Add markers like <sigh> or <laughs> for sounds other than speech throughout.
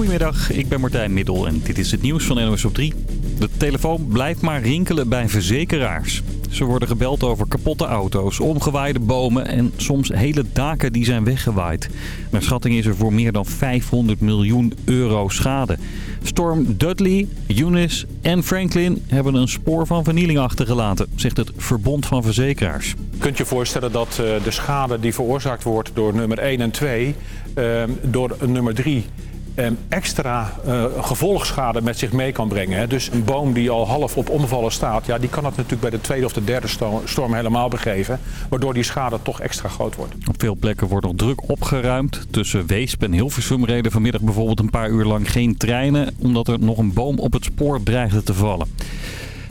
Goedemiddag, ik ben Martijn Middel en dit is het nieuws van NOS op 3. De telefoon blijft maar rinkelen bij verzekeraars. Ze worden gebeld over kapotte auto's, omgewaaide bomen en soms hele daken die zijn weggewaaid. Naar schatting is er voor meer dan 500 miljoen euro schade. Storm Dudley, Eunice en Franklin hebben een spoor van vernieling achtergelaten, zegt het Verbond van Verzekeraars. Kunt je voorstellen dat eh, de schade die veroorzaakt wordt door nummer 1 en 2, eh, door nummer 3 eh, extra uh, gevolgschade met zich mee kan brengen. Dus een boom die al half op omvallen staat, ja, die kan het natuurlijk bij de tweede of de derde storm helemaal begeven. Waardoor die schade toch extra groot wordt. Op veel plekken wordt nog druk opgeruimd. Tussen Weesp en Hilversum reden vanmiddag bijvoorbeeld een paar uur lang geen treinen. Omdat er nog een boom op het spoor dreigde te vallen.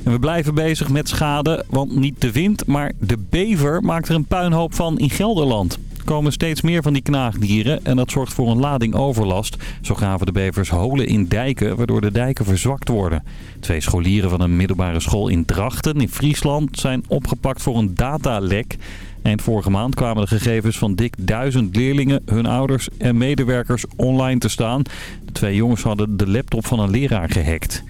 En we blijven bezig met schade, want niet de wind, maar de bever maakt er een puinhoop van in Gelderland. Komen steeds meer van die knaagdieren en dat zorgt voor een lading overlast. Zo graven de bevers holen in dijken, waardoor de dijken verzwakt worden. Twee scholieren van een middelbare school in Drachten in Friesland zijn opgepakt voor een datalek. Eind vorige maand kwamen de gegevens van dik duizend leerlingen, hun ouders en medewerkers online te staan. De twee jongens hadden de laptop van een leraar gehackt.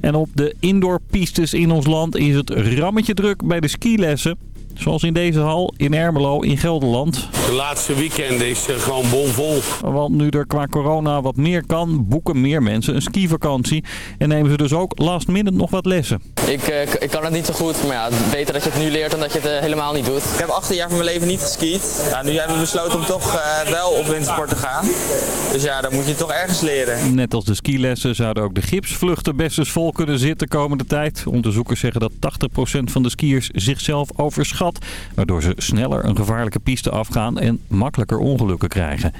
En op de indoorpistes in ons land is het rammetje druk bij de skilessen. Zoals in deze hal in Ermelo in Gelderland. De laatste weekend is er gewoon bomvol. Want nu er qua corona wat meer kan, boeken meer mensen een skivakantie. En nemen ze dus ook last minute nog wat lessen. Ik, uh, ik kan het niet zo goed, maar ja, beter dat je het nu leert dan dat je het uh, helemaal niet doet. Ik heb 18 jaar van mijn leven niet geskiet. Ja, nu hebben we besloten om toch uh, wel op wintersport te gaan. Dus ja, dan moet je toch ergens leren. Net als de skilessen zouden ook de gipsvluchten best eens vol kunnen zitten komende tijd. Onderzoekers zeggen dat 80% van de skiers zichzelf Waardoor ze sneller een gevaarlijke piste afgaan en makkelijker ongelukken krijgen.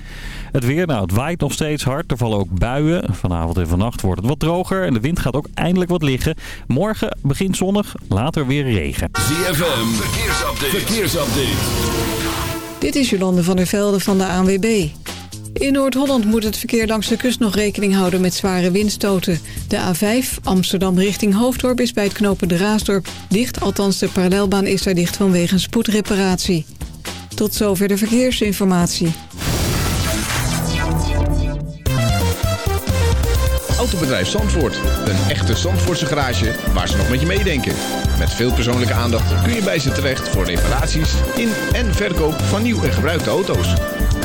Het weer, nou het waait nog steeds hard. Er vallen ook buien. Vanavond en vannacht wordt het wat droger en de wind gaat ook eindelijk wat liggen. Morgen begint zonnig, later weer regen. ZFM, verkeersupdate. verkeersupdate. Dit is Jolande van der Velde van de ANWB. In Noord-Holland moet het verkeer langs de kust nog rekening houden met zware windstoten. De A5 Amsterdam richting Hoofddorp is bij het knopen de Raasdorp dicht. Althans, de parallelbaan is daar dicht vanwege een spoedreparatie. Tot zover de verkeersinformatie. Autobedrijf Zandvoort. Een echte Zandvoortse garage waar ze nog met je meedenken. Met veel persoonlijke aandacht kun je bij ze terecht voor reparaties in en verkoop van nieuw en gebruikte auto's.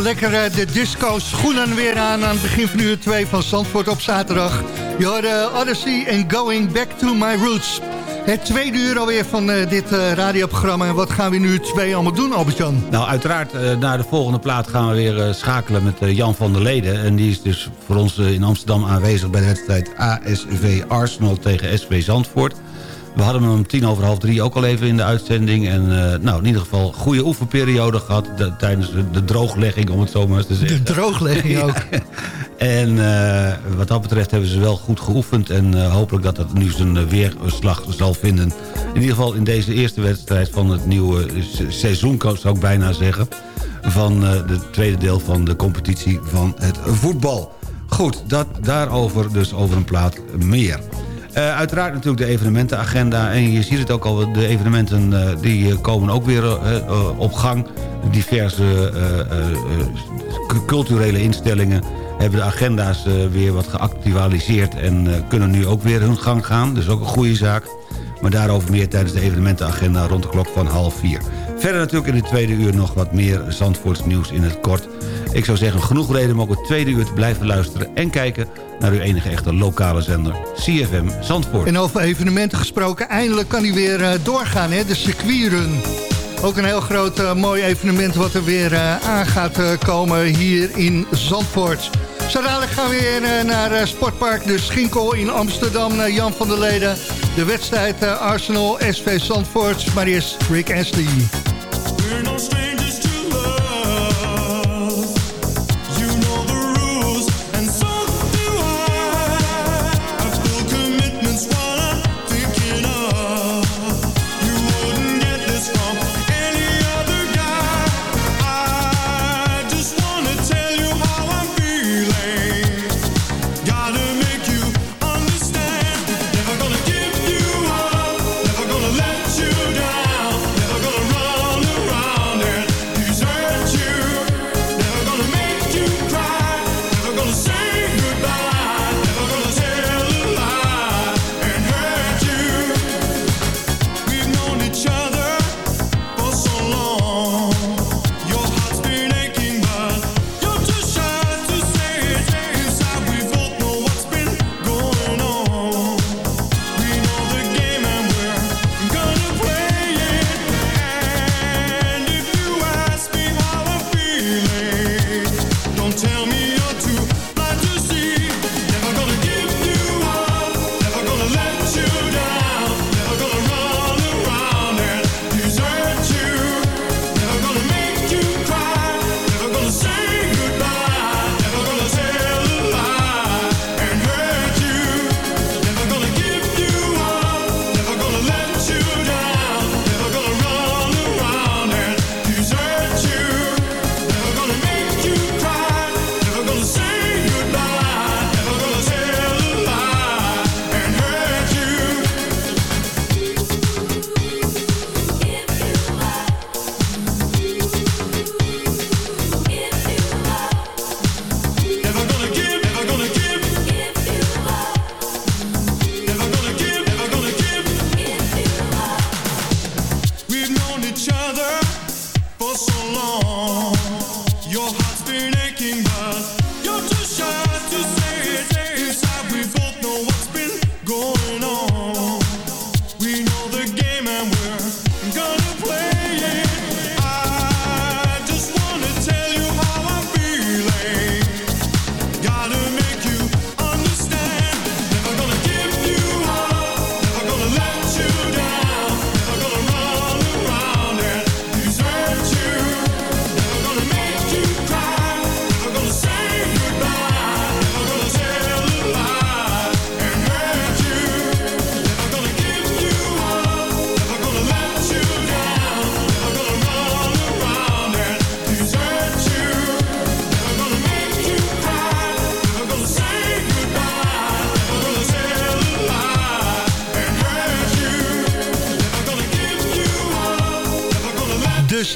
Lekker eh, de disco schoenen weer aan aan het begin van uur 2 van Zandvoort op zaterdag. Je hoorde Odyssey and Going Back to My Roots. Het tweede uur alweer van uh, dit radioprogramma. En wat gaan we nu twee allemaal doen, Albert-Jan? Nou, uiteraard, naar de volgende plaat gaan we weer schakelen met Jan van der Leden. En die is dus voor ons in Amsterdam aanwezig bij de wedstrijd ASV Arsenal tegen SV Zandvoort. We hadden hem om tien over half drie ook al even in de uitzending. En uh, nou, in ieder geval goede oefenperiode gehad de, tijdens de, de, drooglegging, om het zo maar eens te zeggen. De drooglegging ook. <laughs> en uh, wat dat betreft hebben ze wel goed geoefend. En uh, hopelijk dat dat nu zijn weerslag zal vinden. In ieder geval in deze eerste wedstrijd van het nieuwe seizoen, zou ik bijna zeggen. Van het tweede deel van de competitie van het voetbal. Goed, dat, daarover dus over een plaat meer. Uh, uiteraard natuurlijk de evenementenagenda. En je ziet het ook al, de evenementen uh, die komen ook weer op gang. Diverse culturele instellingen hebben de agenda's weer wat geactualiseerd... en kunnen nu ook weer hun gang gaan. Dus ook een goede zaak. Maar daarover meer tijdens de evenementenagenda rond de klok van half vier. Verder natuurlijk in de tweede uur nog wat meer Zandvoorts nieuws in het kort. Ik zou zeggen, genoeg reden om ook het tweede uur te blijven luisteren... en kijken naar uw enige echte lokale zender, CFM Zandvoort. En over evenementen gesproken, eindelijk kan hij weer uh, doorgaan, hè? de circuitrun. Ook een heel groot uh, mooi evenement wat er weer uh, aan gaat komen hier in Zandvoort. Zo dadelijk gaan we weer naar Sportpark De Schinkel in Amsterdam... Jan van der Leden. De wedstrijd Arsenal SV Zandvoort. Maar eerst Rick Astley hier nog steeds.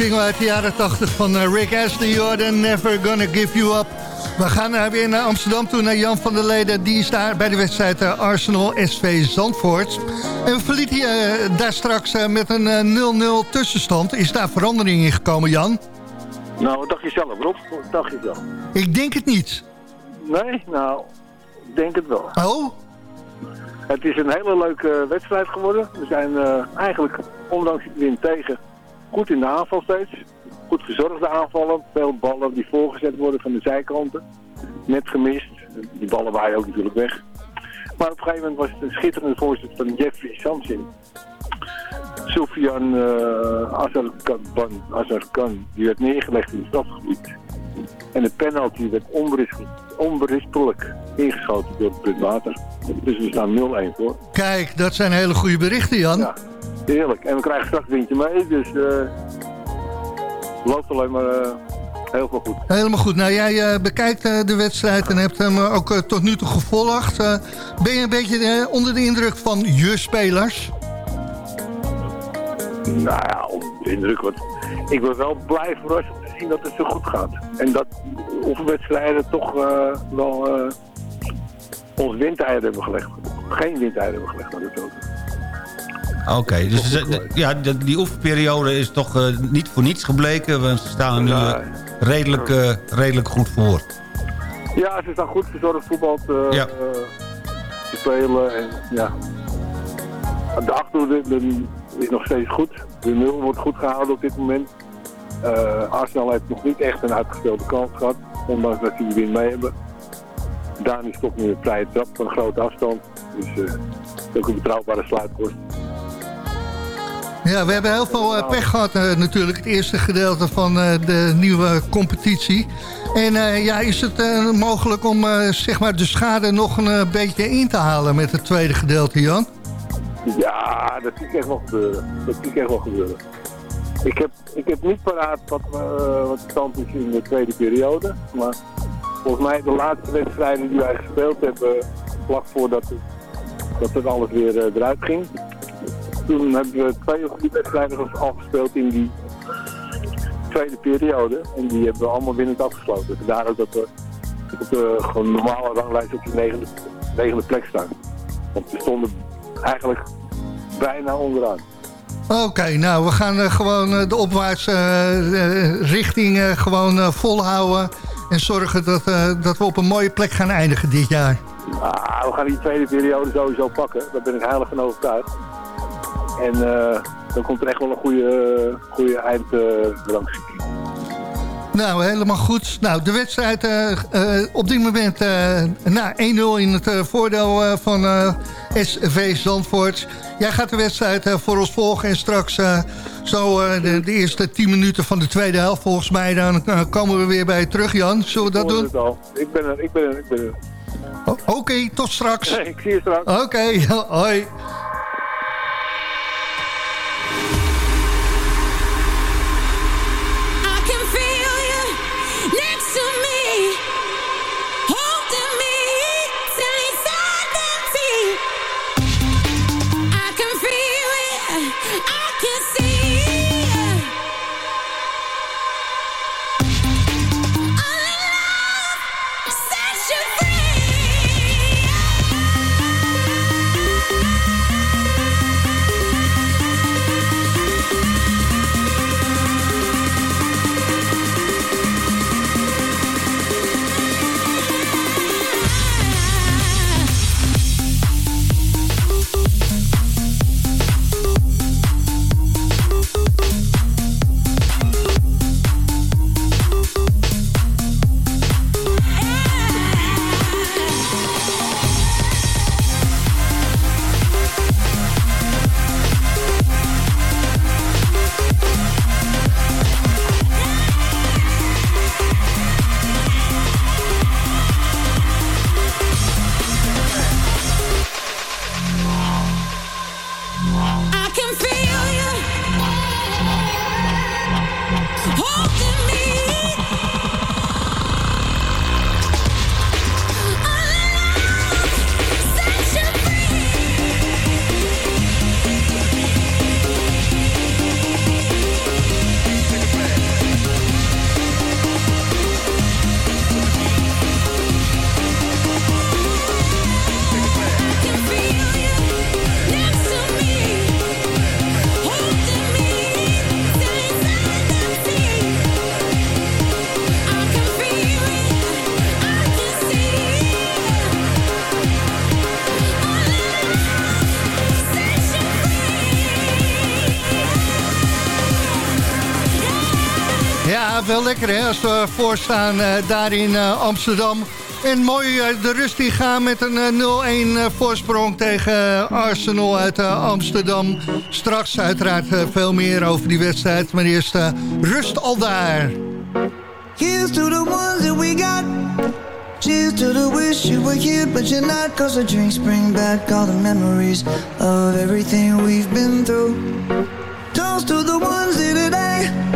Single uit de jaren 80 van eh, Rick Astley, Jordan, Never Gonna Give You Up. We gaan uh, weer naar Amsterdam toe, naar Jan van der Leden. Die is daar bij de wedstrijd uh, Arsenal SV Zandvoort. En we verlieten uh, daar straks met een 0-0 tussenstand. Is daar verandering in gekomen, Jan? Nou, wat dacht je zelf, Rob? Wat dacht je zelf? Ik denk het niet. Nee? Nou, ik denk het wel. Oh? Het is een hele leuke wedstrijd geworden. We zijn eh, eigenlijk, ondanks het win tegen, goed in de aanval steeds. Goed verzorgde aanvallen. Veel ballen die voorgezet worden van de zijkanten. Net gemist. Die ballen waaien ook natuurlijk weg. Maar op een gegeven moment was het een schitterende voorzet van Jeffrey Samsin. Sofian uh, Azarkan, Azarkan, die werd neergelegd in het stadsgebied. En de penalty werd onberispelijk, onberispelijk ingeschoten door het punt water. Dus we staan 0-1 voor. Kijk, dat zijn hele goede berichten, Jan. Ja, heerlijk. En we krijgen straks windje mee, dus uh, loopt alleen maar uh, heel veel goed. Helemaal goed. Nou, jij uh, bekijkt de wedstrijd en hebt hem ook tot nu toe gevolgd. ben je een beetje onder de indruk van je spelers? Nou ja, onder de indruk. Wat... Ik ben wel blij verrast om te zien dat het zo goed gaat. En dat oefenwedstrijden toch wel ons windeieren hebben gelegd. Geen windeieren hebben gelegd, maar dat ook. Oké, dus ja, die oefenperiode is toch uh, niet voor niets gebleken. Want ze staan er nu uh, redelijk, uh, redelijk goed voor. Ja, ze staan goed verzorgd voetbal te, ja. te spelen. En, ja. De achterhoede is nog steeds goed. De nul wordt goed gehouden op dit moment. Arsenal heeft nog niet echt een uitgespeelde kans gehad. Ondanks dat ze de win mee hebben. Dani stopt nu een vrije trap van een grote afstand. Dus ook een betrouwbare sluitkost. Ja, we hebben heel veel uh, pech gehad uh, natuurlijk. Het eerste gedeelte van de nieuwe competitie. En ja, is het mogelijk om zeg maar de schade nog een beetje in te halen met het tweede gedeelte, Jan? Ja, dat zie ik echt wel gebeuren. Dat zie ik echt wel gebeuren. Ik heb, ik heb niet paraat wat, wat stand is in de tweede periode. Maar volgens mij de laatste wedstrijden die wij gespeeld hebben, vlak voordat het, dat het alles weer eruit ging. Toen hebben we twee of drie wedstrijden al gespeeld in die tweede periode. En die hebben we allemaal winnend afgesloten. Vandaar ook dat we op de gewoon normale ranglijst op de negende, negende plek staan. Want we stonden eigenlijk bijna onderaan. Oké, nou we gaan uh, gewoon uh, de opwaartse uh, richting gewoon volhouden. En zorgen dat, dat we op een mooie plek gaan eindigen dit jaar. Ah, we gaan die tweede periode sowieso pakken. Daar ben ik heilig van overtuigd. En dan komt er echt wel een goede, goede eindrangschikking. Nou, helemaal goed. Nou, de wedstrijd uh, uh, op dit moment uh, na 1-0 in het voordeel van SV Zandvoort. Jij gaat de wedstrijd voor ons volgen en straks zo de, de, eerste 10 minuten van de tweede helft volgens mij. Dan komen we weer bij je terug, Jan. Zullen we dat doen? Het al. Ik ben er, ik ben er, ik ben er. Oké, okay, tot straks. Nee, <laughs> ik zie je straks. Oké, okay, <laughs> hoi. Als we voorstaan uh, daar in uh, Amsterdam. En mooi de rust in gaan met een 0-1 voorsprong tegen Arsenal uit Amsterdam. Straks uiteraard veel meer over die wedstrijd, maar eerst rust al daar. Here's to the ones that we got. Cheers to the wish you were here, but you're not. Cause the drinks bring back all the memories of everything we've been through. Toast to the ones here today.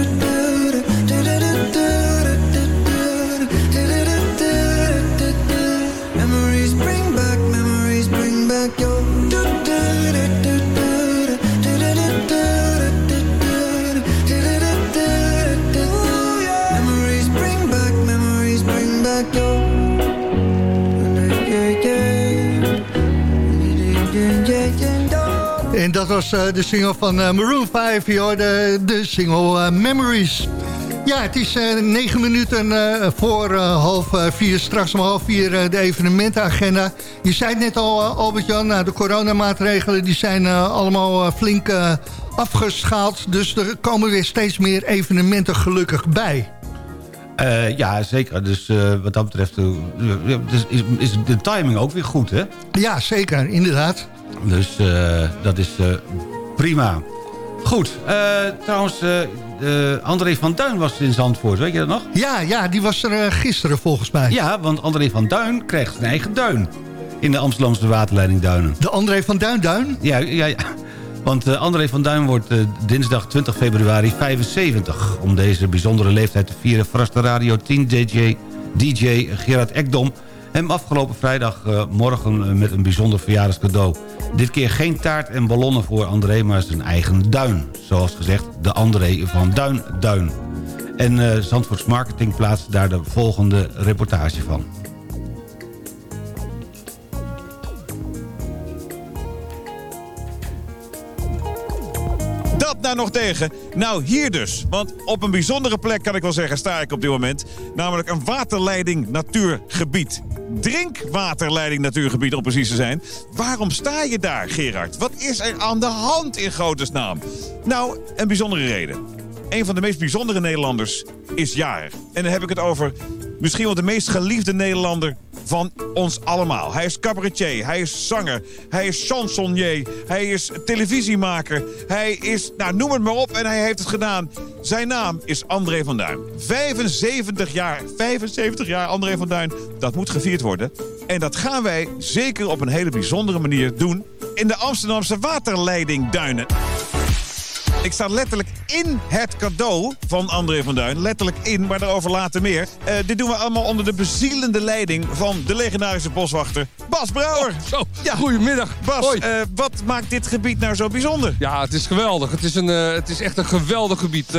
dat was uh, de single van uh, Maroon 5, joh, de, de single uh, Memories. Ja, het is negen minuten voor half vier, straks om half vier de evenementenagenda. Je zei het net al, Albert-Jan, nou, de coronamaatregelen die zijn allemaal flink afgeschaald. Dus er komen weer steeds meer evenementen gelukkig bij. Uh, ja, zeker. Dus uh, wat dat betreft uh, dus is, is, de timing ook weer goed, hè? Ja, zeker. Inderdaad. Dus dat is prima. Goed. trouwens, André van Duin was in Zandvoort. Weet je dat nog? Ja, ja die was er gisteren volgens mij. Ja, want André van Duin krijgt zijn eigen duin. In de Amsterdamse waterleiding Duinen. De André van Duin Duin? Ja, ja, ja. Want uh, André van Duin wordt uh, dinsdag 20 februari 75. Om deze bijzondere leeftijd te vieren... verraste Radio 10 DJ, DJ Gerard Ekdom... hem afgelopen vrijdag uh, morgen met een bijzonder verjaardagscadeau. Dit keer geen taart en ballonnen voor André, maar zijn eigen duin. Zoals gezegd, de André van Duin Duin. En Zandvoorts Marketing plaatst daar de volgende reportage van. Nog tegen? Nou, hier dus. Want op een bijzondere plek, kan ik wel zeggen, sta ik op dit moment. Namelijk een waterleiding natuurgebied. Drinkwaterleiding natuurgebied, om precies te zijn. Waarom sta je daar, Gerard? Wat is er aan de hand in naam? Nou, een bijzondere reden. Een van de meest bijzondere Nederlanders is jarig. En dan heb ik het over misschien wel de meest geliefde Nederlander van ons allemaal. Hij is cabaretier, hij is zanger, hij is chansonnier, hij is televisiemaker. Hij is, nou noem het maar op en hij heeft het gedaan. Zijn naam is André van Duin. 75 jaar, 75 jaar André van Duin. Dat moet gevierd worden. En dat gaan wij zeker op een hele bijzondere manier doen in de Amsterdamse waterleidingduinen. Ik sta letterlijk in het cadeau van André van Duin. Letterlijk in, maar daarover later meer. Eh, dit doen we allemaal onder de bezielende leiding van de legendarische boswachter Bas Brouwer. zo, ja. goedemiddag. Bas, eh, wat maakt dit gebied nou zo bijzonder? Ja, het is geweldig. Het is, een, eh, het is echt een geweldig gebied.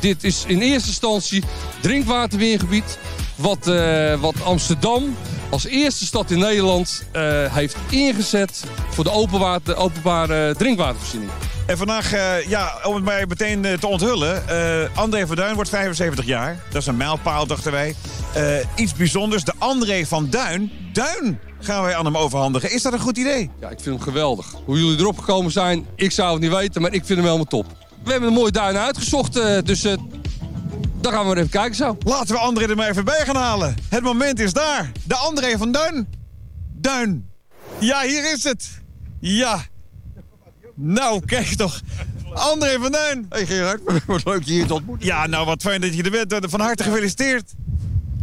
Dit is in eerste instantie drinkwaterweergebied. Wat, wat Amsterdam als eerste stad in Nederland heeft ingezet voor de openwater, openbare drinkwatervoorziening. En vandaag, eh, ja, om het mij meteen eh, te onthullen. eh, André van Duin wordt 75 jaar. Dat is een mijlpaal, dachten wij. Iets bijzonders. De André van Duin. Duin gaan wij aan hem overhandigen. Is dat een goed idee? Ja, ik vind hem geweldig. Hoe jullie erop gekomen zijn, ik zou het niet weten, maar ik vind hem helemaal top. We hebben een mooie duin uitgezocht, dus daar gaan we maar even kijken zo. Laten we André er maar even bij gaan halen. Het moment is daar. De André van Duin. Duin. Ja, hier is het. Ja. Nou, kijk toch. André van Duin. Hey Gerard, <laughs> wat leuk je hier te ontmoeten. Ja, nou wat fijn dat je er bent. Van harte gefeliciteerd.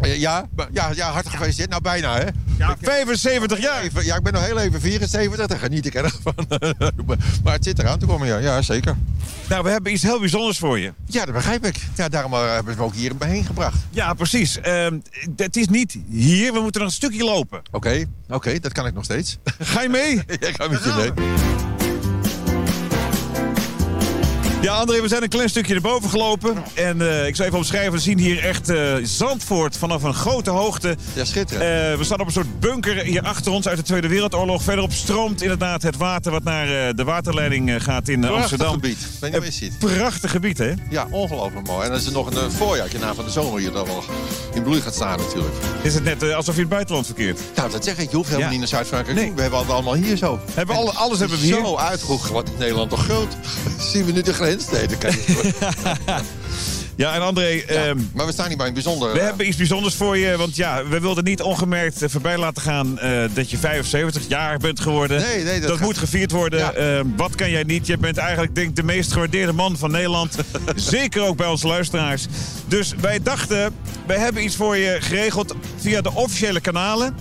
Ja, ja, ja hartelijk gefeliciteerd. Nou, bijna hè. Ja, 75 jaar. Even, ja, ik ben nog heel even 74, daar geniet ik erg van. <laughs> maar het zit eraan te komen, ja. Ja, zeker. Nou, we hebben iets heel bijzonders voor je. Ja, dat begrijp ik. Ja, daarom eh, hebben me ook hier heen gebracht. Ja, precies. Ehm, het is niet hier. We moeten nog een stukje lopen. Oké, oké, dat kan ik nog steeds. Ga je mee? <laughs> ja, ik ga met je mee. Ja, André, we zijn een klein stukje naar boven gelopen. En eh, ik zal even omschrijven. We zien hier echt eh, Zandvoort vanaf een grote hoogte. Ja, schitterend. Eh, we staan op een soort bunker hier achter ons uit de Tweede Wereldoorlog. Verderop stroomt inderdaad het water wat naar de waterleiding gaat in eh, Prachtig Amsterdam. gebied. Ben je ziet. Prachtig gebied, hè? Ja, ongelooflijk mooi. En dan is er nog een voorjaartje na van de zomer hier dat wel in bloei gaat staan natuurlijk. Is het net alsof je in het buitenland verkeert? Nou, dat zeg ik. Je hoeft helemaal Ja. niet naar Zuid-Frankrijk Nee. We hebben het allemaal hier zo. Hebben En alle- alles hebben we hier. Zo uitgehoog. Wat is Nederland toch groot? <laughs> Zien we nu de grens? Nee, dat kan niet. <laughs> Ja, en André, ehm, maar we staan hier bij een bijzonder... we eh, hebben iets bijzonders voor je. Want ja, we wilden niet ongemerkt eh, voorbij laten gaan eh, dat je 75 jaar bent geworden. Nee, nee, dat dat gaat- moet gevierd worden. Ja. Ehm, wat kan jij niet? Je bent eigenlijk denk ik de meest gewaardeerde man van Nederland. <laughs> Zeker ook bij onze luisteraars. Dus wij dachten, wij hebben iets voor je geregeld via de officiële kanalen.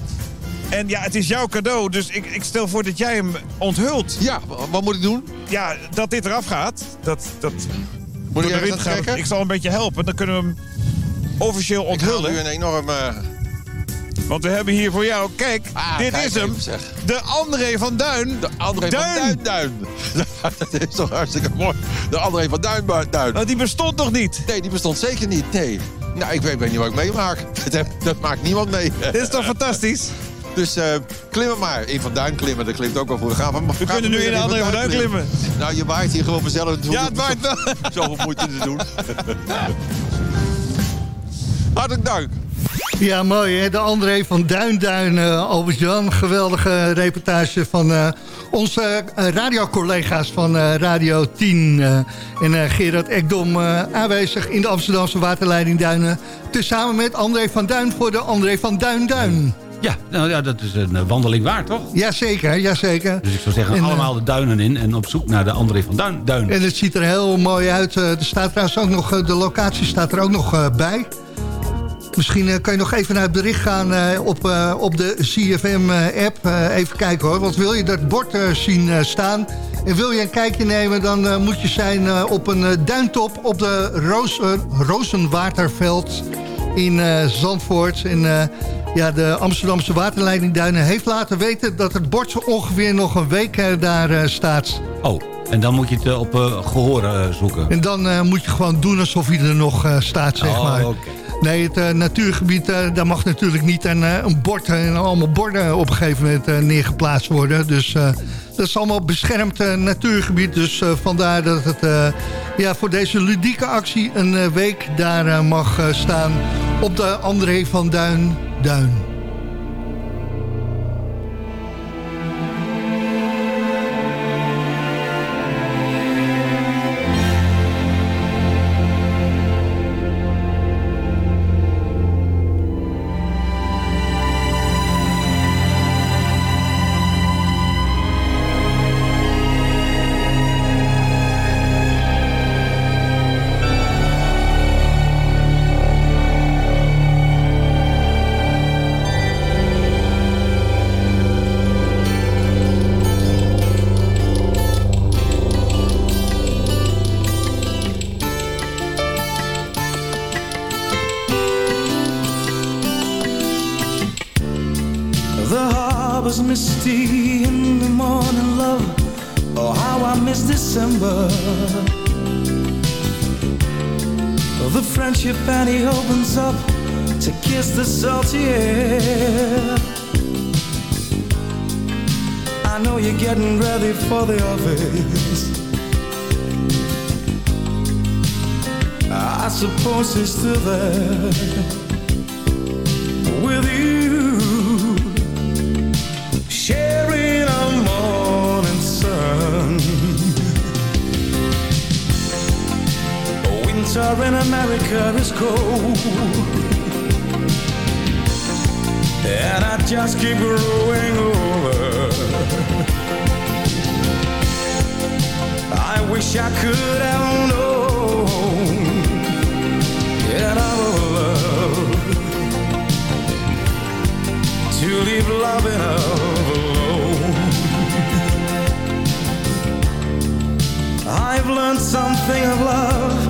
En ja, het is jouw cadeau, dus ik, ik stel voor dat jij hem onthult. Ja, wat moet ik doen? Ja, dat dit eraf gaat. Dat, dat Moet ik door de ergens wind aan gaat. trekken? Ik zal een beetje helpen, dan kunnen we hem officieel Ik onthullen. nu een enorm... eh, Want we hebben hier voor jou, kijk, Ah, dit is hem. De André van Duin. De André Duin. van Duin Duin. <laughs> dat is toch hartstikke mooi. De André van Duin Duin. Want die bestond nog niet. Nee, die bestond zeker niet. Nee. Nou, ik weet, ik weet niet wat ik meemaak. <laughs> Dat, dat maakt niemand mee. Dit is toch <laughs> fantastisch? Dus eh klimmen maar. In Van Duin klimmen, dat klimt ook wel voor. We, gaan, We kunnen nu in de André van Duin klimmen. Nou, je waait hier gewoon vanzelf. Ja, het waait wel. <laughs> Zoveel moeite te doen. <laughs> Hartelijk dank. Ja, mooi hè. De André van Duinduin, eh Albert-Jan. Geweldige reportage van eh, onze radiocollega's van eh, Radio 10. eh, en eh, Gerard Ekdom eh, aanwezig in de Amsterdamse waterleiding Duinen. Tezamen met André van Duin voor de André van Duin-Duin. Ja, nou, ja, dat is een eh, wandeling waard, toch? Jazeker, jazeker. Dus ik zou zeggen, En, eh, allemaal de duinen in en op zoek naar de André van Duin. Duin. En het ziet er heel mooi uit. Eh, Er staat trouwens ook nog, de locatie staat er ook nog bij. Misschien kan je nog even naar het bericht gaan op, op de CFM-app. even kijken hoor, want wil je dat bord zien staan... en wil je een kijkje nemen, dan moet je zijn op een duintop... op de Roos, Rozenwaterveld in Zandvoort. En ja, de Amsterdamse waterleiding Duinen heeft laten weten... dat het bord ongeveer nog een week eh, daar eh, staat... Oh, en dan moet je het eh, op eh, gehoor eh, zoeken. En dan moet je gewoon doen alsof hij er nog staat, zeg Oh, maar. Nee, het natuurgebied, daar mag natuurlijk niet een, een bord en allemaal borden op een gegeven moment neergeplaatst worden. Dus dat is allemaal beschermd natuurgebied. Dus vandaar dat het ja, voor deze ludieke actie een week daar mag staan op de André van Duin Duin. And he opens up to kiss the salty air. I know you're getting ready for the office. I suppose he's still there Winter in America is cold, and I just keep growing older. I wish I could have known that our love to leave loving alone. I've learned something of love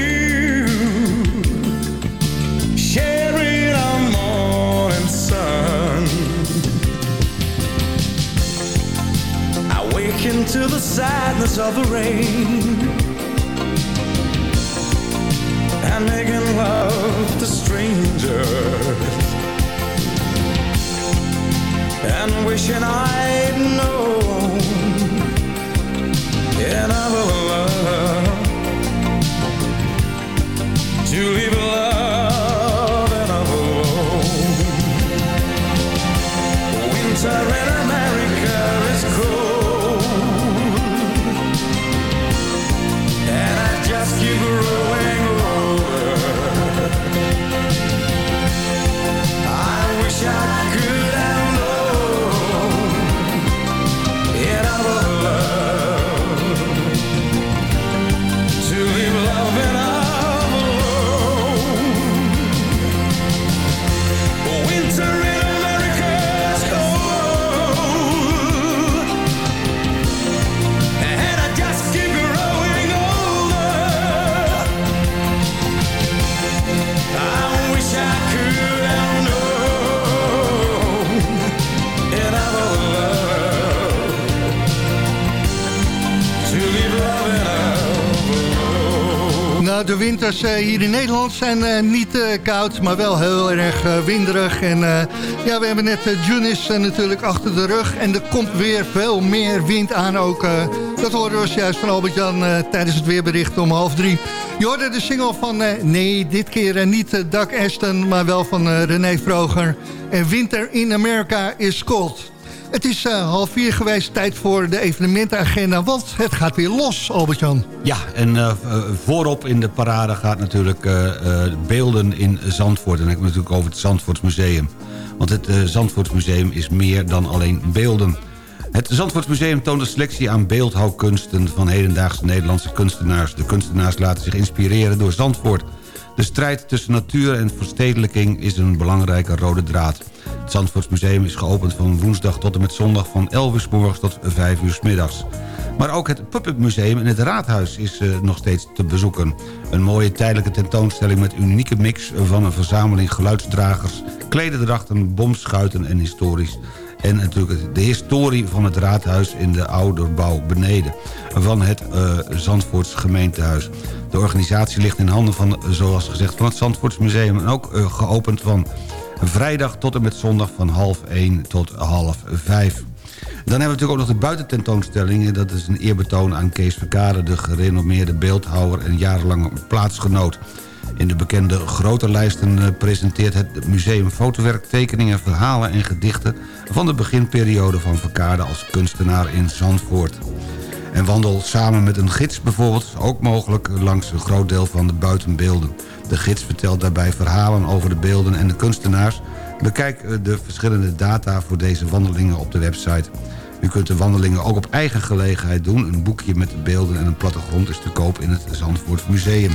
sun. I wake into the sadness of the rain. And making love to strangers. And wishing I'd known another love. To leave love Nou, de winters eh, hier in Nederland zijn eh, niet eh, koud, maar wel heel erg eh, winderig. En eh, ja, we hebben net Junis natuurlijk achter de rug. En er komt weer veel meer wind aan ook. eh, dat hoorden we juist van Albert-Jan eh, tijdens het weerbericht om half drie. Je hoorde de single van, eh, nee, dit keer eh, niet Doug Ashton, maar wel van eh, René Vroger. En Winter in America is cold. Het is eh, half vier geweest, tijd voor de evenementenagenda, want het gaat weer los, Albert-Jan. Ja, en eh, v- voorop in de parade gaat natuurlijk eh, eh, beelden in Zandvoort. En dan heb ik natuurlijk over het Zandvoortsmuseum. Want het eh, Zandvoortsmuseum is meer dan alleen beelden. Het Zandvoortsmuseum toont een selectie aan beeldhouwkunsten... van hedendaagse Nederlandse kunstenaars. De kunstenaars laten zich inspireren door Zandvoort. De strijd tussen natuur en verstedelijking is een belangrijke rode draad. Het Zandvoortsmuseum is geopend van woensdag tot en met zondag... van 11 uur s morgens tot 5 uur s middags. Maar ook het Puppet Museum in het Raadhuis is eh, nog steeds te bezoeken. Een mooie tijdelijke tentoonstelling met unieke mix van een verzameling geluidsdragers... klededrachten, bomschuiten en historisch. En natuurlijk de historie van het raadhuis in de ouderbouw beneden. Van het eh Zandvoorts gemeentehuis. De organisatie ligt in handen van, zoals gezegd, van het Zandvoorts Museum. En ook eh, geopend van vrijdag tot en met zondag van half 1 tot half 5. Dan hebben we natuurlijk ook nog de buitententoonstelling. Dat is een eerbetoon aan Kees Verkade, de gerenommeerde beeldhouwer en jarenlang plaatsgenoot. In de bekende grote lijsten eh, presenteert het museum fotowerk, tekeningen, verhalen en gedichten... van de beginperiode van Verkade als kunstenaar in Zandvoort. En wandel samen met een gids bijvoorbeeld, ook mogelijk langs een groot deel van de buitenbeelden. De gids vertelt daarbij verhalen over de beelden en de kunstenaars. Bekijk eh, de verschillende data voor deze wandelingen op de website U kunt de wandelingen ook op eigen gelegenheid doen. Een boekje met de beelden en een plattegrond is te koop in het Zandvoort Museum.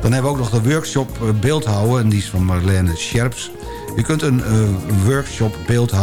Dan hebben we ook nog de workshop eh, beeldhouden. En die is van Marlene Scherps. U kunt een uh, workshop beeld,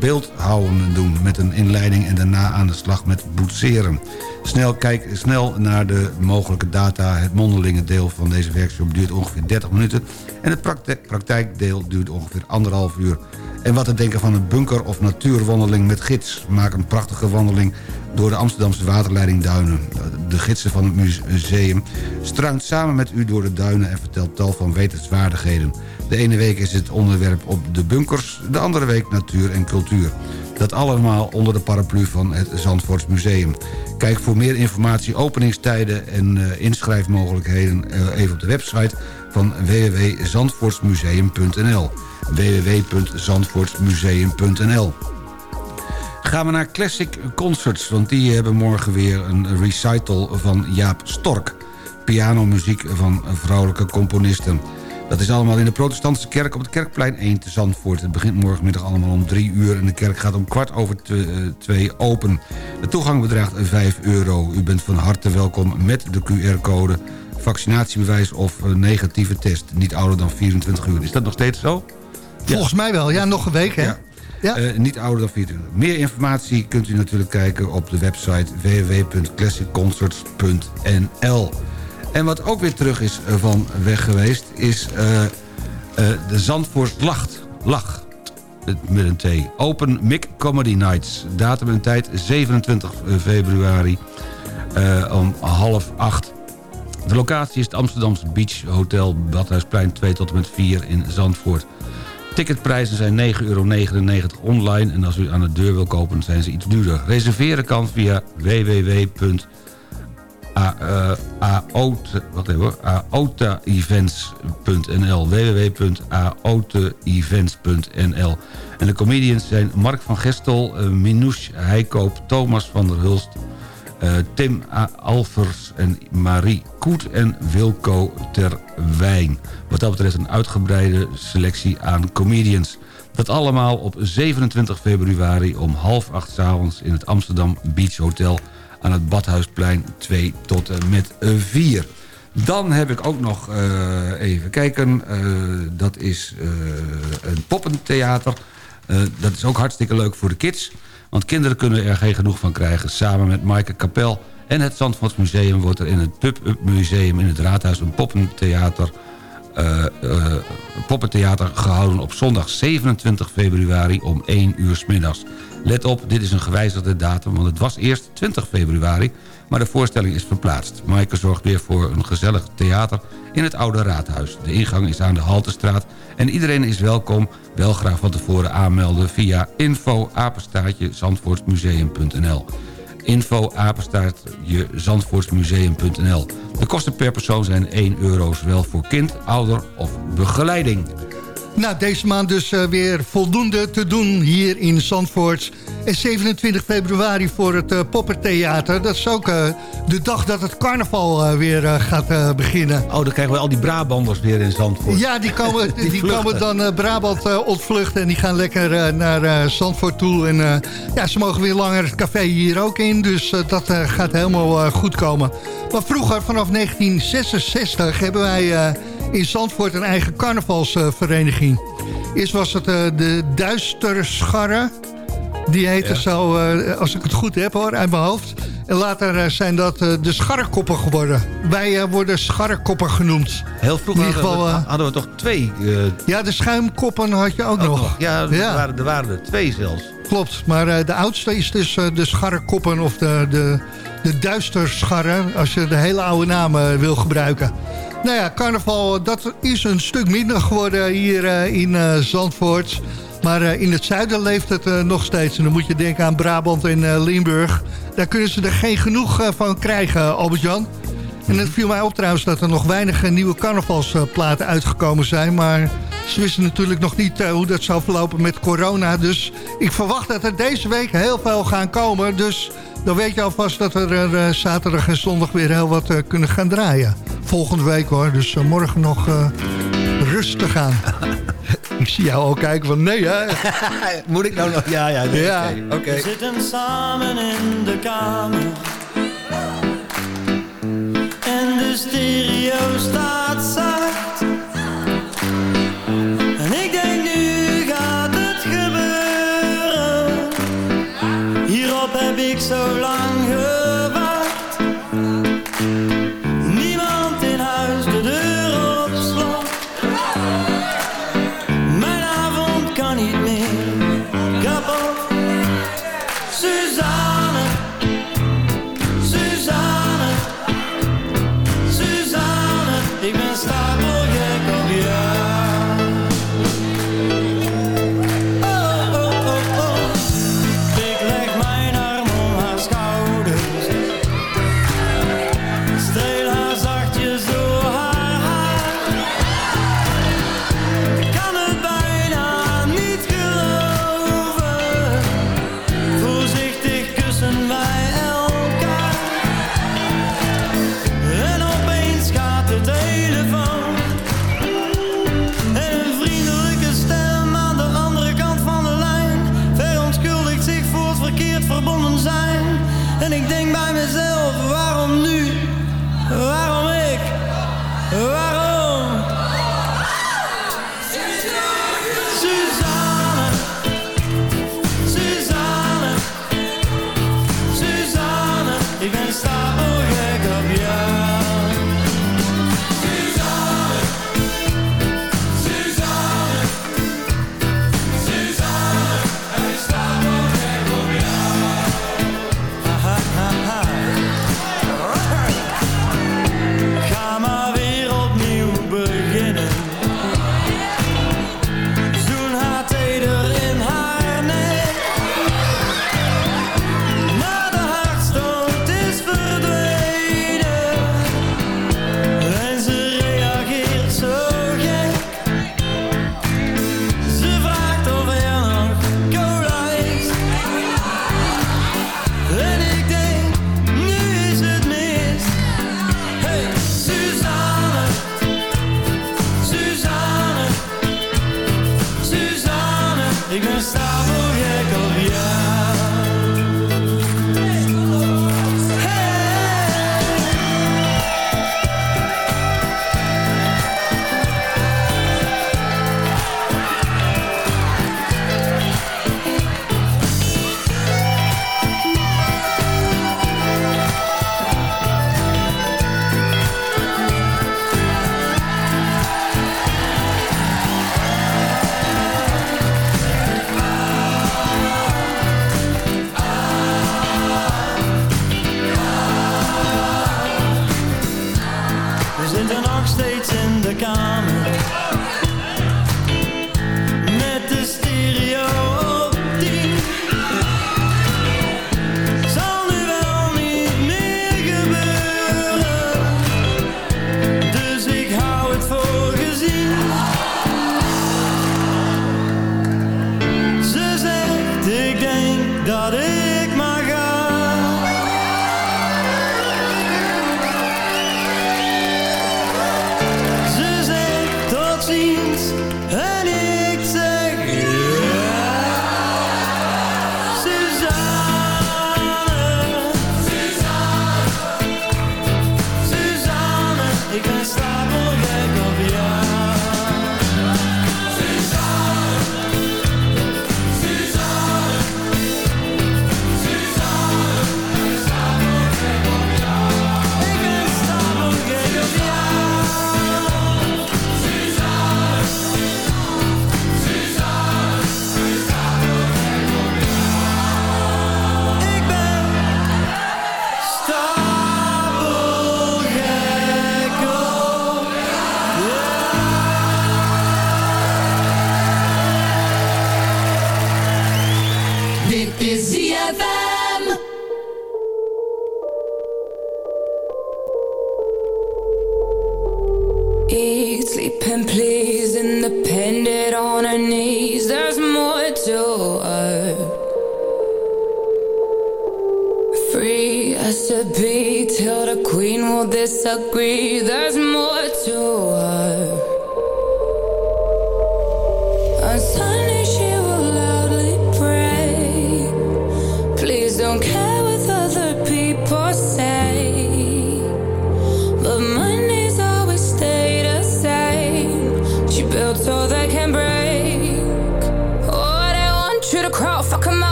beeldhouden doen met een inleiding... en daarna aan de slag met boetseren. Snel, kijk snel naar de mogelijke data. Het mondelinge deel van deze workshop duurt ongeveer 30 minuten... en het praktijk, praktijkdeel duurt ongeveer anderhalf uur. En wat te denken van een bunker- of natuurwandeling met gids. Maak een prachtige wandeling door de Amsterdamse waterleiding Duinen. De gidsen van het museum struint samen met u door de duinen... en vertelt tal van wetenswaardigheden. De ene week is het onderwerp op de bunkers, de andere week natuur en cultuur. Dat allemaal onder de paraplu van het Zandvoorts Museum. Kijk voor meer informatie, openingstijden en uh, inschrijfmogelijkheden... Uh, even op de website van www.zandvoortsmuseum.nl www.zandvoortsmuseum.nl Gaan we naar Classic Concerts, want die hebben morgen weer een recital van Jaap Stork. Pianomuziek van vrouwelijke componisten. Dat is allemaal in de protestantse kerk op het Kerkplein 1 te Zandvoort. Het begint morgenmiddag allemaal om 3 uur en de kerk gaat om kwart over 2 open. De toegang bedraagt 5 euro. U bent van harte welkom met de QR-code, vaccinatiebewijs of negatieve test. Niet ouder dan 24 uur. Is dat nog steeds zo? Volgens mij wel. Ja, nog een week hè? Ja. Ja. Uh, niet ouder dan 24 uur. Meer informatie kunt u natuurlijk kijken op de website www.classicconcerts.nl. En wat ook weer terug is van weg geweest... is uh, uh, de Zandvoort Lacht. Lach. Met een T. Open Mic Comedy Nights. Datum en tijd 27 februari om half acht. De locatie is het Amsterdamse Beach Hotel Badhuisplein 2 tot en met 4 in Zandvoort. Ticketprijzen zijn 9,99 euro online en als u aan de deur wil kopen zijn ze iets duurder. Reserveren kan via www aotaevents.nl www.aotaevents.nl En de comedians zijn Mark van Gestel, uh, Minouche Heikoop, Thomas van der Hulst... Uh, Tim. Alvers en Marie Koet en Wilco Terwijn. Wat dat betreft een uitgebreide selectie aan comedians. Dat allemaal op 27 februari om half acht s avonds in het Amsterdam Beach Hotel aan het Badhuisplein 2 tot en met 4. Dan heb ik ook nog, uh, even kijken, uh, dat is een poppentheater. dat is ook hartstikke leuk voor de kids. Want kinderen kunnen er geen genoeg van krijgen. Samen met Maaike Kapel en het Zandvoorts Museum... wordt er in het Pub-Up Museum in het Raadhuis een poppentheater... poppentheater gehouden op zondag 27 februari om 1 uur s middags. Let op, dit is een gewijzigde datum, want het was eerst 20 februari... maar de voorstelling is verplaatst. Maaike zorgt weer voor een gezellig theater in het Oude Raadhuis. De ingang is aan de Haltestraat en iedereen is welkom... wel graag van tevoren aanmelden via info apenstaartje zandvoortsmuseum.nl info apenstaartje zandvoortsmuseum.nl De kosten per persoon zijn 1 euro, zowel voor kind, ouder of begeleiding. Nou, deze maand dus uh, weer voldoende te doen hier in Zandvoort. En 27 februari voor het uh, Poppertheater. Dat is ook uh, de dag dat het carnaval weer gaat beginnen. Oh, dan krijgen we al die Brabanders weer in Zandvoort. Ja, die komen, <laughs> die, die komen dan Brabant ontvluchten. En die gaan lekker naar Zandvoort toe. En ja, ze mogen weer langer het café hier ook in. Dus dat gaat helemaal goed komen. Maar vroeger, vanaf 1966, hebben wij in Zandvoort een eigen carnavalsvereniging. Eerst was het uh, de Duisterscharre. Die heette ja. zo, uh, als ik het goed heb hoor, uit mijn hoofd. En later uh, zijn dat de scharrekoppen geworden. Wij worden scharrekoppen genoemd. Heel vroeg hadden, geval, we, hadden, we, toch twee. Ja, de schuimkoppen had je ook, ook nog. nog. Ja, er. Waren, er waren er twee zelfs. Klopt, maar de oudste is dus de scharrekoppen of de, de, de duisterscharren... als je de hele oude naam wil gebruiken. Nou ja, carnaval, dat is een stuk minder geworden hier uh, in uh, Zandvoort. Maar in het zuiden leeft het nog steeds. En dan moet je denken aan Brabant en Limburg. Daar kunnen ze er geen genoeg van krijgen, Albert-Jan. En het viel mij op trouwens dat er nog weinig nieuwe carnavalsplaten uitgekomen zijn. Maar ze wisten natuurlijk nog niet hoe dat zou verlopen met corona. Dus ik verwacht dat er deze week heel veel gaan komen. Dus dan weet je alvast dat we er zaterdag en zondag weer heel wat kunnen gaan draaien volgende week hoor. Dus uh, morgen nog uh, rustig aan. <laughs> ik zie jou al kijken van nee hè. <laughs> Moet ik nou nog? Ja, ja. nee, Ja. Oké. We zitten samen in de kamer. En de stereo staat zacht. Heb ik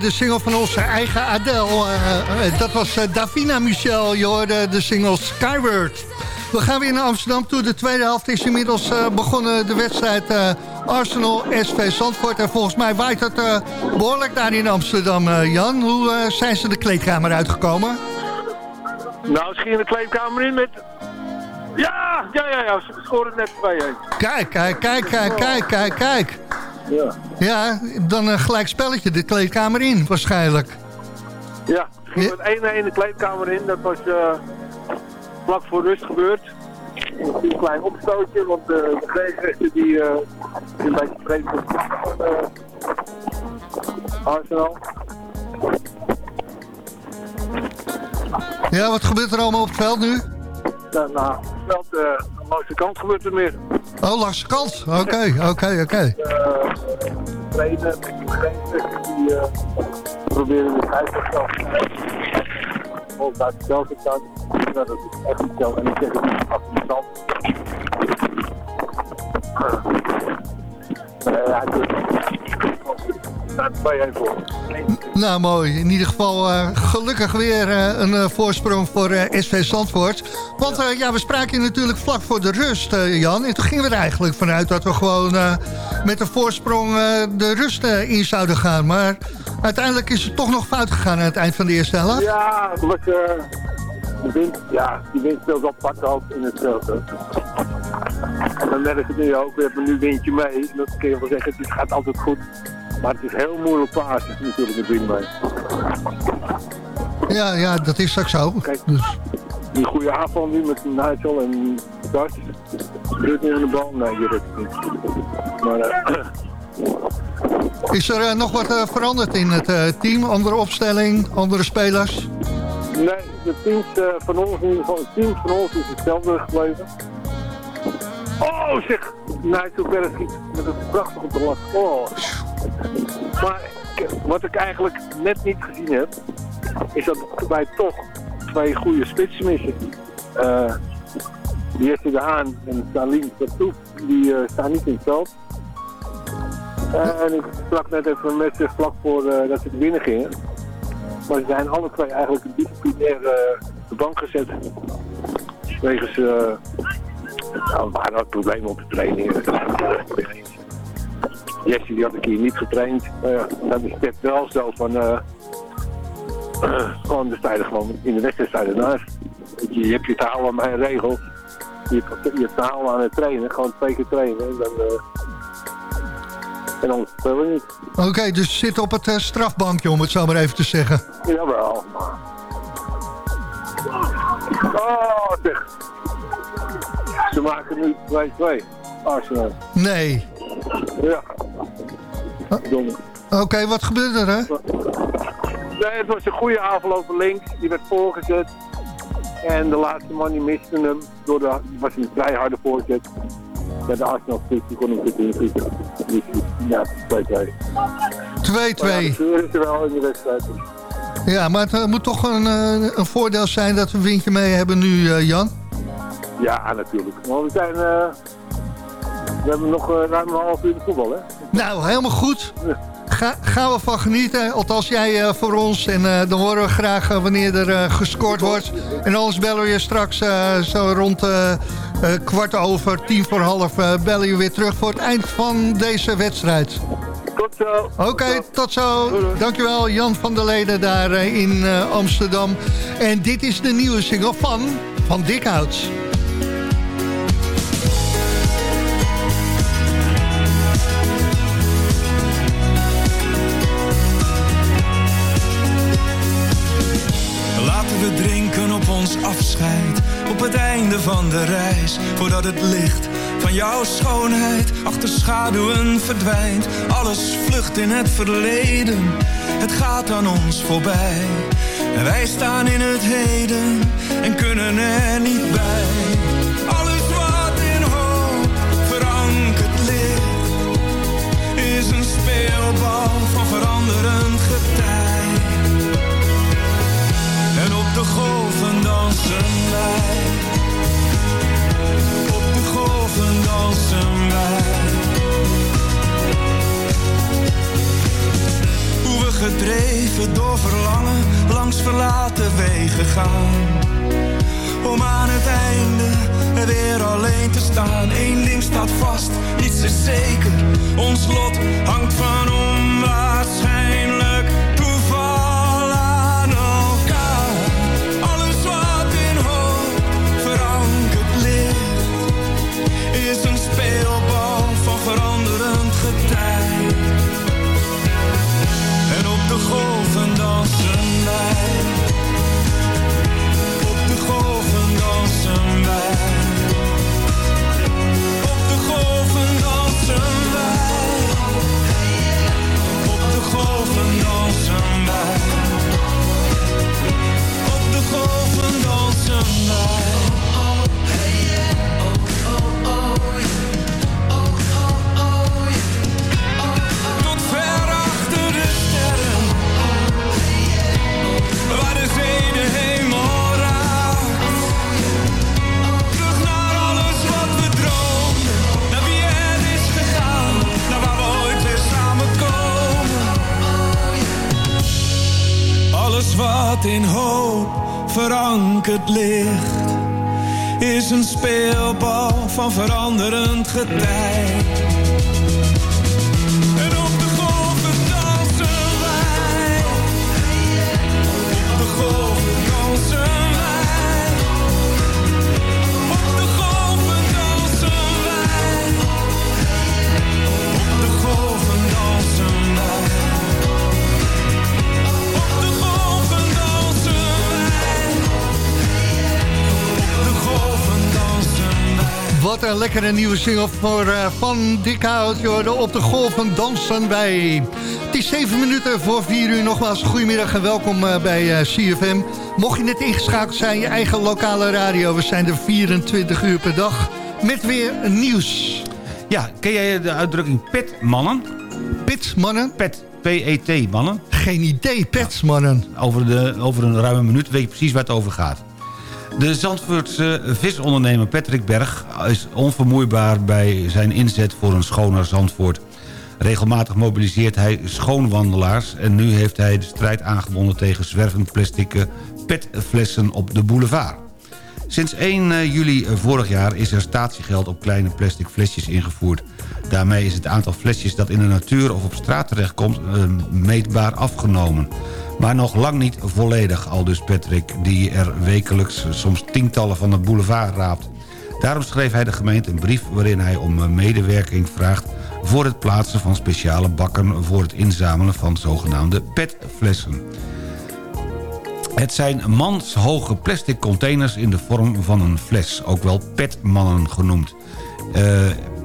de single van onze eigen Adele. eh, eh, dat was eh, Davina Michel. Je hoorde de single Skyward. We gaan weer naar Amsterdam toe. De tweede helft is inmiddels eh, begonnen. De wedstrijd eh, Arsenal SV Zandvoort. En volgens mij waait het eh, behoorlijk daar in Amsterdam. eh, Jan, hoe eh, zijn ze de kleedkamer uitgekomen? Nou, ze gingen de kleedkamer in met... Ja, ja, ja, ja, ze scoren net 2-1. Kijk, kijk, kijk, kijk, kijk, kijk, kijk. Ja. Ja, dan een gelijk spelletje de kleedkamer in waarschijnlijk. Ja, ze gingen met 1-1 de kleedkamer in. Dat was eh, vlak voor rust gebeurd. Een klein opstootje, want eh, de grensrechter die eh, is een beetje vreemd van eh, Arsenal. Ja, wat gebeurt er allemaal op het veld nu? Nou, nou, op het veld, eh, langs de kant gebeurt er meer. Oh, langs de kant. Oké, oké, oké. Eh, trainen met de die eh, proberen de scheidsrechter. Nou, dat is echt zo. En ik zeg het de stand. Eh, is- staat 2-1 voor. Nou, mooi. In ieder geval eh, gelukkig weer eh, een eh, voorsprong voor SV Zandvoort. Want ja, we spraken je natuurlijk vlak voor de rust, Jan. En toen gingen we er eigenlijk vanuit dat we gewoon met een voorsprong de rust in zouden gaan. Maar uiteindelijk is het toch nog fout gegaan aan het eind van de eerste helft. Ja, eh, de wind, ja, die wind speelt wel pak ook in het veld. En dan merk ik het nu ook, we hebben nu windje mee. Dat kun je wel zeggen, het gaat altijd goed. Maar het is heel moeilijk plaatsen natuurlijk met wind mee. Ja, ja, dat is ook zo. Dus, Die goede aanval nu met Nigel en Bart. Rukt niet aan de bal? Nee, je rukt niet. Maar eh, <clears throat> is er eh, nog wat eh, veranderd in het team? Andere opstelling, andere spelers? nee, de teams van ons, in ieder geval, het team van ons is hetzelfde gebleven. Oh zeg, zover schiet met een prachtig op de lat. Oh. Maar wat ik eigenlijk net niet gezien heb, is dat wij toch twee goede spitsen missen. Eh die Jesse de Haan en Salien Vertoef, die eh, staan niet in het veld. Eh, en ik sprak net even met ze vlak voor dat ze binnen gingen. Maar ze zijn alle twee eigenlijk disciplinair de bank gezet. Wegens, nou, waren wat problemen op de training. Jesse die had een keer niet getraind. Nou ja, dan is het wel zo van... eh <clears throat> gewoon de stijden gewoon in de wedstrijd. Weet Je, je hebt je houden aan mijn regels. Je je hebt houden aan het trainen. Gewoon twee keer trainen. En dan... eh en spelen we niet. Oké, dus zit op het eh, strafbankje, om het zo maar even te zeggen. Jawel. Oh, zeg. Ze maken nu 2-2. Arsenal. Nee. Ja. Oké, wat gebeurde er, hè? Nee, het was een goede aanval over links. Die werd voorgezet. En de laatste man die miste hem. Door de, was een vrij harde voorzet. Ja, de Arsenal spits, die kon hem goed inschieten. Dus ja, 2-2. 2-2. Maar ja, de kleur is er wel in de wedstrijd. Ja, maar het eh, moet toch een, eh, een voordeel zijn dat we een windje mee hebben nu, eh, Jan? Ja, natuurlijk. Maar we zijn... we hebben nog eh, ruim een half uur de voetbal, hè? Nou, helemaal goed. Ga, gaan we van genieten. Althans jij eh, voor ons. En eh, dan horen we graag wanneer er gescoord wordt. En anders bellen we je straks zo rond kwart over, tien voor half... bellen je weer terug voor het eind van deze wedstrijd. Tot zo. Oké, tot zo. Dankjewel Jan van der Leden daar in Amsterdam. En dit is de nieuwe single van Van Dikhout. Op het einde van de reis. Voordat het licht van jouw schoonheid achter schaduwen verdwijnt. Alles vlucht in het verleden, het gaat aan ons voorbij. En wij staan in het heden en kunnen er niet bij. Alles wat in hoop verankerd ligt, is een speelbal van veranderend getij. De golven dansen wij. Op de golven dansen wij. Hoe we gedreven door verlangen langs verlaten wegen gaan. Om aan het einde weer alleen te staan. Eén ding staat vast, niets is zeker. Ons lot hangt van onwaarschijnlijk En op de golven dansen wij. Op de golven dansen wij. Op de golven dansen wij. Op de golven dansen wij. Verankerd ligt, is een speelbal van veranderend getij. Wat een lekkere nieuwe single voor eh, Van Dikhout. Je op de golven dansen bij. Het is 7 minuten voor 4 uur. Nogmaals, goedemiddag en welkom eh, bij eh, CFM. Mocht je net ingeschakeld zijn, je eigen lokale radio. We zijn er 24 uur per dag met weer nieuws. Ja, ken jij de uitdrukking petmannen? Petmannen? Pet, P-E-T, mannen. Geen idee, petsmannen. Over, de, over een ruime minuut weet je precies waar het over gaat. De Zandvoortse visondernemer Patrick Berg is onvermoeibaar bij zijn inzet voor een schoner Zandvoort. Regelmatig mobiliseert hij schoonwandelaars en nu heeft hij de strijd aangebonden tegen zwervend plastic petflessen op de boulevard. Sinds 1 juli vorig jaar is er statiegeld op kleine plastic flesjes ingevoerd. Daarmee is het aantal flesjes dat in de natuur of op straat terechtkomt eh, meetbaar afgenomen. Maar nog lang niet volledig, al dus Patrick, die er wekelijks soms tientallen van de boulevard raapt. Daarom schreef hij de gemeente een brief waarin hij om medewerking vraagt... voor het plaatsen van speciale bakken voor het inzamelen van zogenaamde petflessen. Het zijn manshoge plastic containers in de vorm van een fles, ook wel petmannen genoemd. Uh,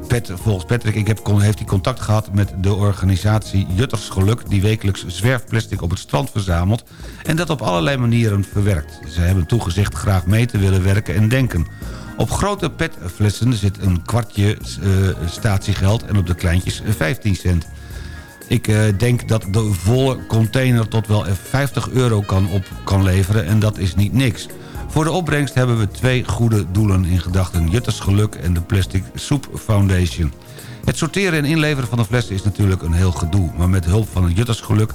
Pet, volgens Patrick ik heb, heeft hij contact gehad met de organisatie Jutters Geluk... die wekelijks zwerfplastic op het strand verzamelt... en dat op allerlei manieren verwerkt. Ze hebben toegezegd graag mee te willen werken en denken. Op grote petflessen zit een kwartje uh, statiegeld... en op de kleintjes 15 cent. Ik uh, denk dat de volle container tot wel 50 euro kan, op, kan leveren... en dat is niet niks... Voor de opbrengst hebben we twee goede doelen in gedachten. Jutters Geluk en de Plastic Soup Foundation. Het sorteren en inleveren van de flessen is natuurlijk een heel gedoe. Maar met hulp van het Jutters Geluk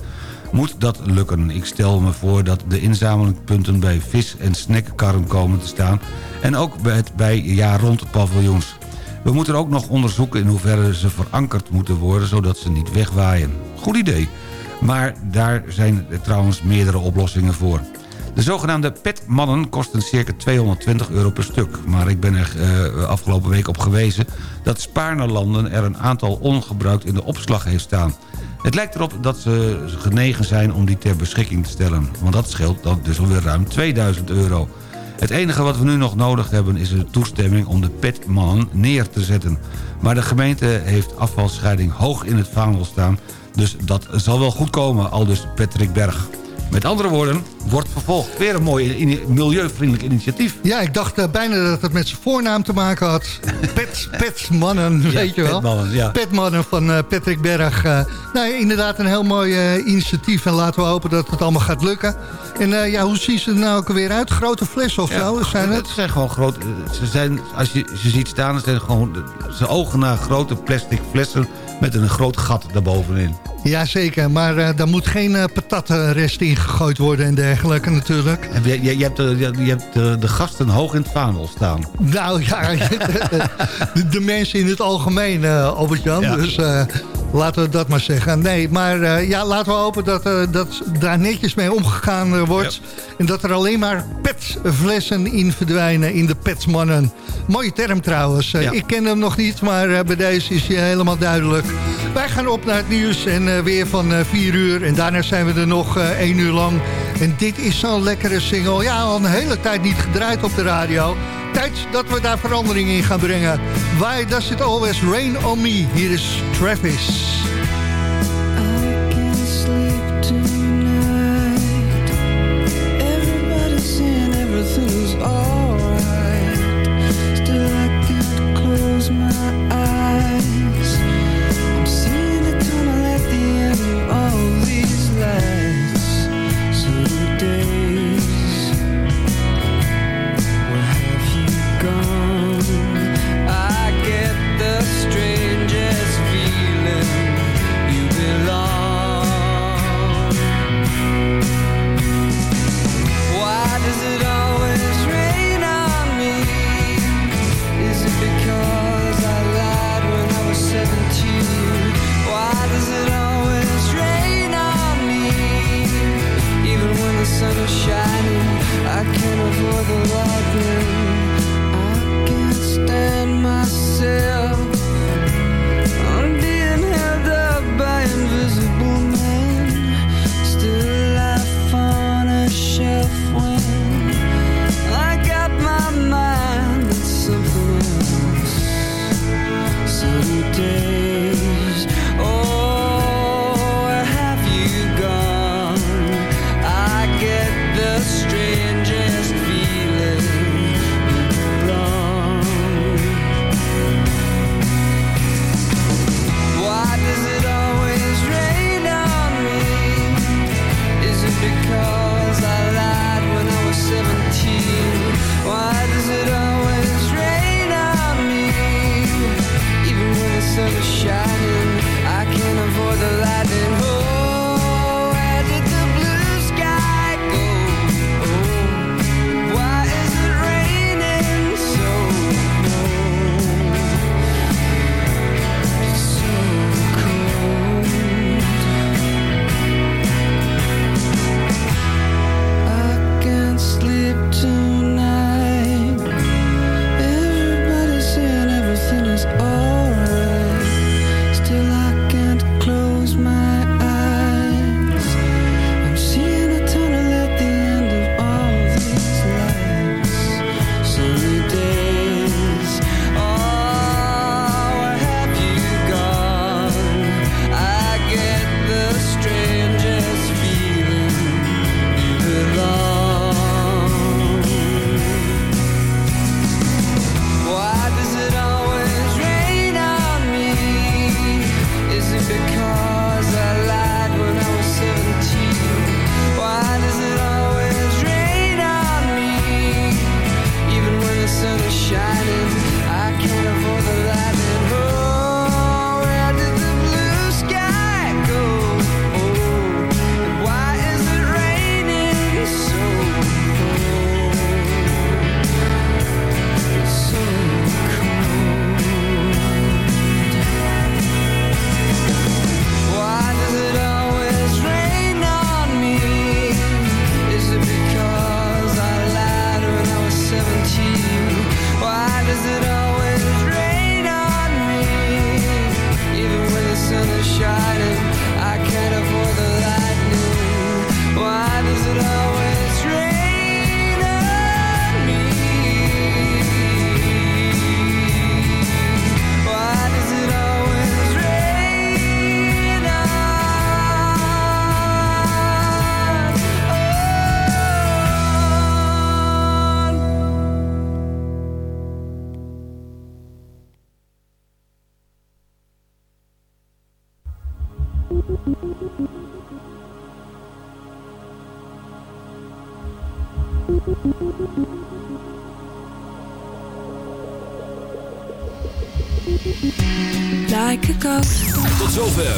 moet dat lukken. Ik stel me voor dat de inzamelingspunten bij vis- en snackkarren komen te staan... en ook bij, het, bij jaar-rond paviljoens. We moeten ook nog onderzoeken in hoeverre ze verankerd moeten worden... zodat ze niet wegwaaien. Goed idee. Maar daar zijn trouwens meerdere oplossingen voor. De zogenaamde petmannen kosten circa 220 euro per stuk. Maar ik ben er uh, afgelopen week op gewezen... dat Spaarnerlanden er een aantal ongebruikt in de opslag heeft staan. Het lijkt erop dat ze genegen zijn om die ter beschikking te stellen. Want dat scheelt dan dus alweer ruim 2000 euro. Het enige wat we nu nog nodig hebben is de toestemming om de petmannen neer te zetten. Maar de gemeente heeft afvalscheiding hoog in het vaandel staan... dus dat zal wel goed komen, al dus Patrick Berg. Met andere woorden, wordt vervolgd. Weer een mooi milieuvriendelijk initiatief. Ja, ik dacht uh, bijna dat het met zijn voornaam te maken had. <laughs> Pet, Petmannen, ja, weet je wel. Petmannen, ja. Petmannen van uh, Patrick Berg. Uh, nou, inderdaad een heel mooi initiatief. En laten we hopen dat het allemaal gaat lukken. En ja, hoe zien ze er nou ook weer uit? Grote flessen of ja, zo? Zijn het? het zijn gewoon grote... Ze zijn, als je ze ziet staan, zijn gewoon... Ze ogen naar grote plastic flessen met een groot gat daarbovenin. Jazeker, maar uh, daar moet geen uh, patattenrest in gegooid worden en dergelijke natuurlijk. Je, je, je hebt, de, je hebt de, de, gasten hoog in het vaandel staan. Nou ja, <laughs> de, de, mensen in het algemeen, uh, Albert-Jan. Ja. Dus laten we dat maar zeggen. Nee, maar ja, laten we hopen dat, dat daar netjes mee omgegaan wordt. Ja. En dat er alleen maar petflessen in verdwijnen in de petsmannen. Mooie term trouwens. Ja. Ik ken hem nog niet, maar bij deze is hij helemaal duidelijk. Wij gaan op naar het nieuws en weer van uh, 4 uur. En daarna zijn we er nog uh, 1 uur lang. En dit is zo'n lekkere single. Ja, al een hele tijd niet gedraaid op de radio. Tijd dat we daar verandering in gaan brengen. Why does it always rain on me? Hier is Travis.